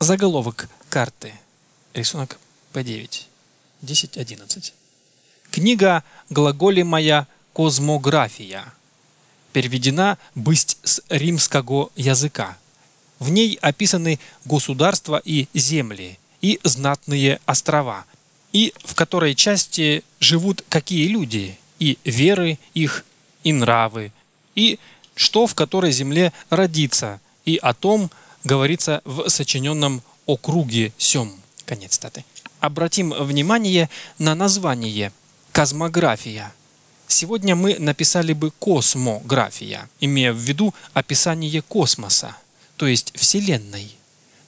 Заголовок карты. Рисунок P9. 10.11. Книга глаголемая «Козмография» переведена бысть с римского языка. В ней описаны государства и земли, и знатные острова, и в которой части живут какие люди, и веры их, и нравы, и что в которой земле родится, и о том говорится в сочиненном округе сём. Конец статы. Обратим внимание на название «космография». Сегодня мы написали бы «космография», имея в виду описание космоса, то есть Вселенной.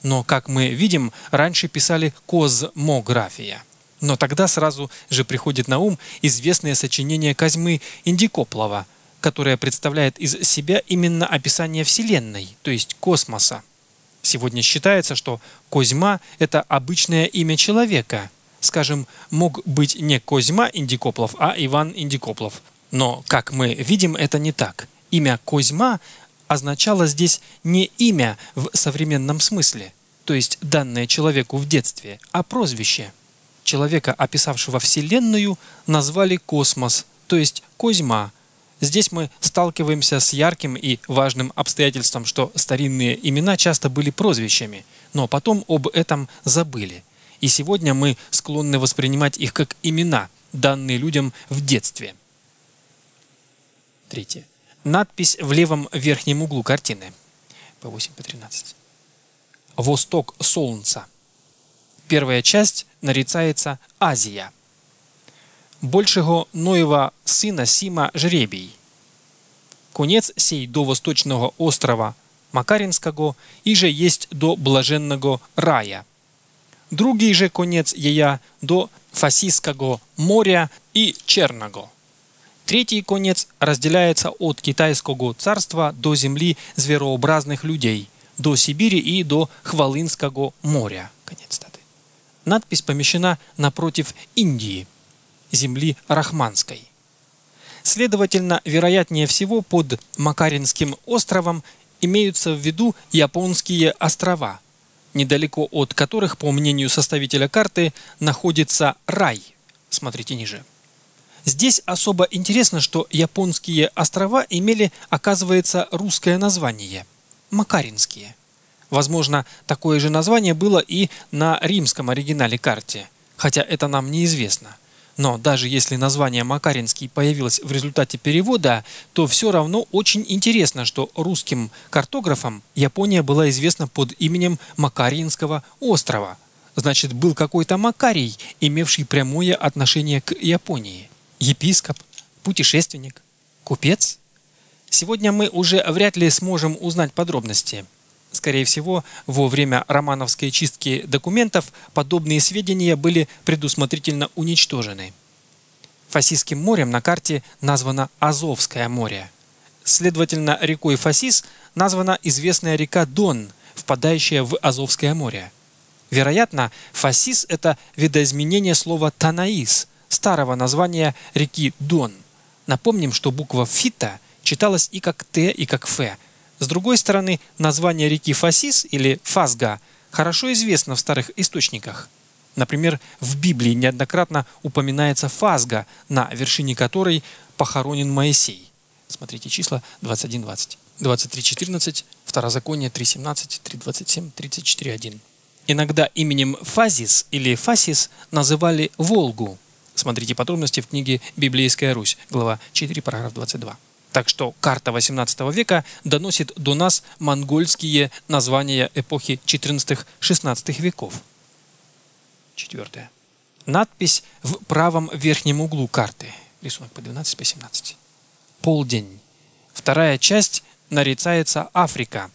Но, как мы видим, раньше писали «козмография». Но тогда сразу же приходит на ум известное сочинение Козьмы Индикоплова, которое представляет из себя именно описание Вселенной, то есть космоса. Сегодня считается, что Козьма – это обычное имя человека. Скажем, мог быть не Козьма Индикоплов, а Иван Индикоплов. Но, как мы видим, это не так. Имя Козьма означало здесь не имя в современном смысле, то есть данное человеку в детстве, а прозвище. Человека, описавшего Вселенную, назвали космос, то есть Козьма – Здесь мы сталкиваемся с ярким и важным обстоятельством, что старинные имена часто были прозвищами, но потом об этом забыли. И сегодня мы склонны воспринимать их как имена, данные людям в детстве. Третье. Надпись в левом верхнем углу картины. По 8 по 13. Восток Солнца. Первая часть нарицается Азия – большего Ноева сына Сима жребий. Конец сей до восточного острова Макаринского и же есть до блаженного рая. Другий же конец ея до Фасийского моря и Черного. Третий конец разделяется от Китайского царства до земли зверообразных людей, до Сибири и до Хвалынского моря. Конец статы. Надпись помещена напротив Индии – земли Рахманской. Следовательно, вероятнее всего под Макаринским островом имеются в виду японские острова, недалеко от которых, по мнению составителя карты, находится рай. Смотрите ниже. Здесь особо интересно, что японские острова имели, оказывается, русское название – Макаринские. Возможно, такое же название было и на римском оригинале карте, хотя это нам неизвестно – но даже если название Макаринский появилось в результате перевода, то все равно очень интересно, что русским картографам Япония была известна под именем Макаринского острова. Значит, был какой-то Макарий, имевший прямое отношение к Японии. Епископ, путешественник, купец? Сегодня мы уже вряд ли сможем узнать подробности. Скорее всего, во время романовской чистки документов подобные сведения были предусмотрительно уничтожены. Фасийским морем на карте названо Азовское море. Следовательно, рекой Фасис названа известная река Дон, впадающая в Азовское море. Вероятно, Фасис – это видоизменение слова «Танаис», старого названия реки Дон. Напомним, что буква «фита» читалась и как «т», и как «ф», с другой стороны, название реки Фасис или Фазга хорошо известно в старых источниках. Например, в Библии неоднократно упоминается Фазга, на вершине которой похоронен Моисей. Смотрите числа 21.20. 23.14, Второзаконие 3.17, 3.27, 34.1. Иногда именем Фазис или Фасис называли Волгу. Смотрите подробности в книге «Библейская Русь», глава 4, параграф 22. Так что карта XVIII века доносит до нас монгольские названия эпохи XIV-XVI веков. Четвертое. Надпись в правом верхнем углу карты. Рисунок по 12 по 17. Полдень. Вторая часть нарицается Африка.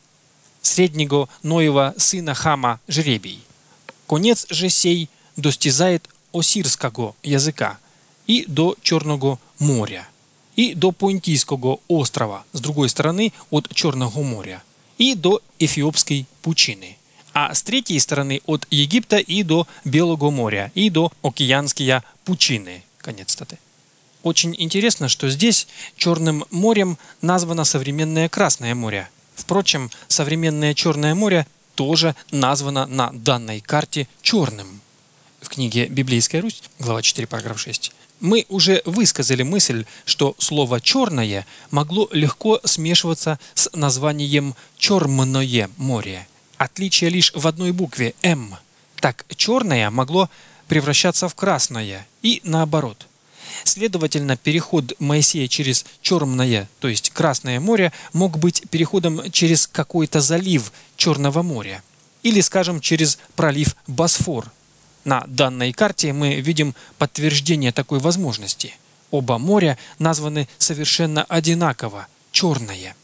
Среднего Ноева сына Хама жребий. Конец же сей достизает осирского языка и до Черного моря и до Понтийского острова с другой стороны от Черного моря и до Эфиопской пучины, а с третьей стороны от Египта и до Белого моря и до Океанские пучины. Конец статы. Очень интересно, что здесь Черным морем названо современное Красное море. Впрочем, современное Черное море тоже названо на данной карте черным. В книге «Библейская Русь», глава 4, параграф 6, мы уже высказали мысль, что слово «черное» могло легко смешиваться с названием «Чормное море». Отличие лишь в одной букве «М». Так «черное» могло превращаться в «красное» и наоборот. Следовательно, переход Моисея через Черное, то есть Красное море, мог быть переходом через какой-то залив Черного моря. Или, скажем, через пролив Босфор – на данной карте мы видим подтверждение такой возможности. Оба моря названы совершенно одинаково – черное.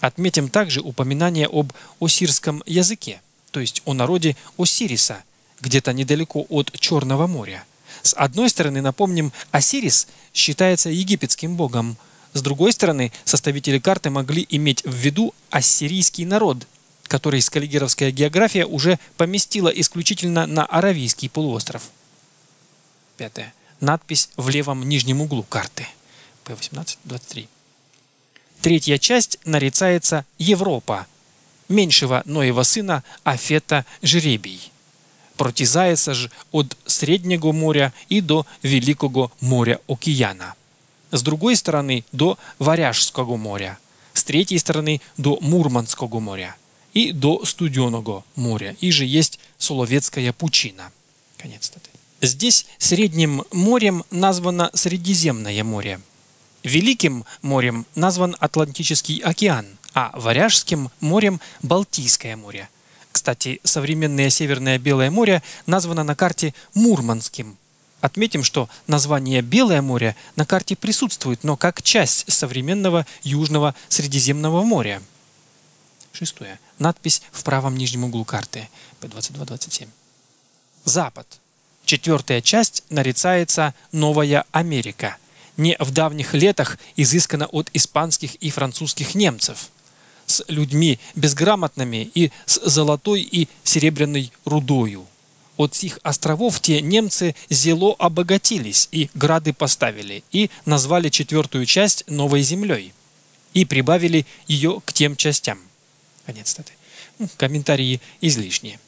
Отметим также упоминание об осирском языке, то есть о народе Осириса, где-то недалеко от Черного моря. С одной стороны, напомним, Осирис считается египетским богом. С другой стороны, составители карты могли иметь в виду ассирийский народ – который скаллигеровская география уже поместила исключительно на Аравийский полуостров. Пятое. Надпись в левом нижнем углу карты. P1823. Третья часть нарицается Европа, меньшего Ноева сына Афета Жребий. Протязается ж от Среднего моря и до Великого моря Океана. С другой стороны до Варяжского моря. С третьей стороны до Мурманского моря и до Студеного моря. И же есть Соловецкая пучина. Конец статьи. Здесь Средним морем названо Средиземное море. Великим морем назван Атлантический океан, а Варяжским морем – Балтийское море. Кстати, современное Северное Белое море названо на карте Мурманским. Отметим, что название Белое море на карте присутствует, но как часть современного Южного Средиземного моря. Шестое. Надпись в правом нижнем углу карты. P2227. Запад. Четвертая часть нарицается «Новая Америка». Не в давних летах изыскана от испанских и французских немцев. С людьми безграмотными и с золотой и серебряной рудою. От сих островов те немцы зело обогатились и грады поставили, и назвали четвертую часть новой землей, и прибавили ее к тем частям. Конец статьи. Ну, комментарии излишние.